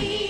You.